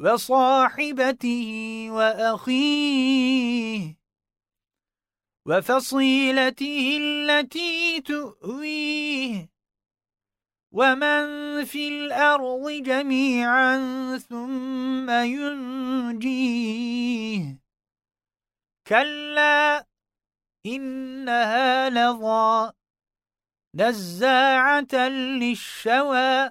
وصاحبته وأخيه وفصيلته التي تؤويه ومن في الأرض جميعا ثم ينجيه كلا إنها لظى نزاعة للشوى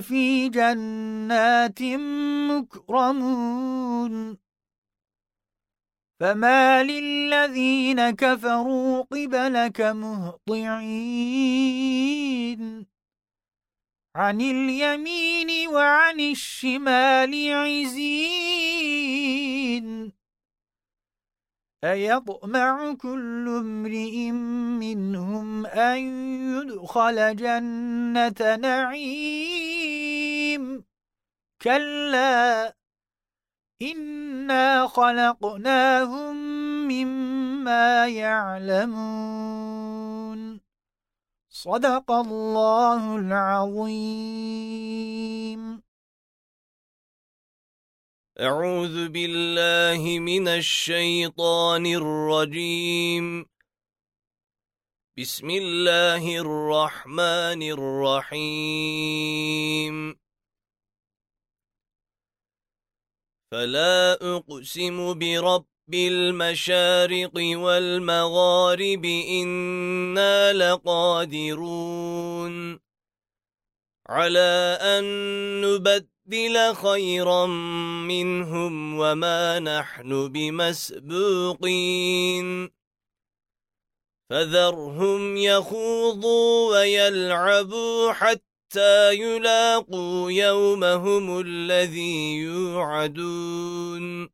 في جنات مكرمون. فما للذين كفروا قبلك مهطعين. عن اليمين وعن الشمال عزين. أيطمع كل امرئ منهم أن يدخل جنة نعيم. كلا إنا خلقناهم مما يعلمون. صدق الله العظيم. أعوذ بالله من الشيطان الرجيم. بسم الله الرحمن الرحيم. فلا أقسم برب بالمشارق والمغارب إنا لقادرون على أن نبدل خيرا منهم وما نحن بمسبوقين. فذرهم يخوضوا ويلعبوا حتى يلاقوا يومهم الذي يوعدون.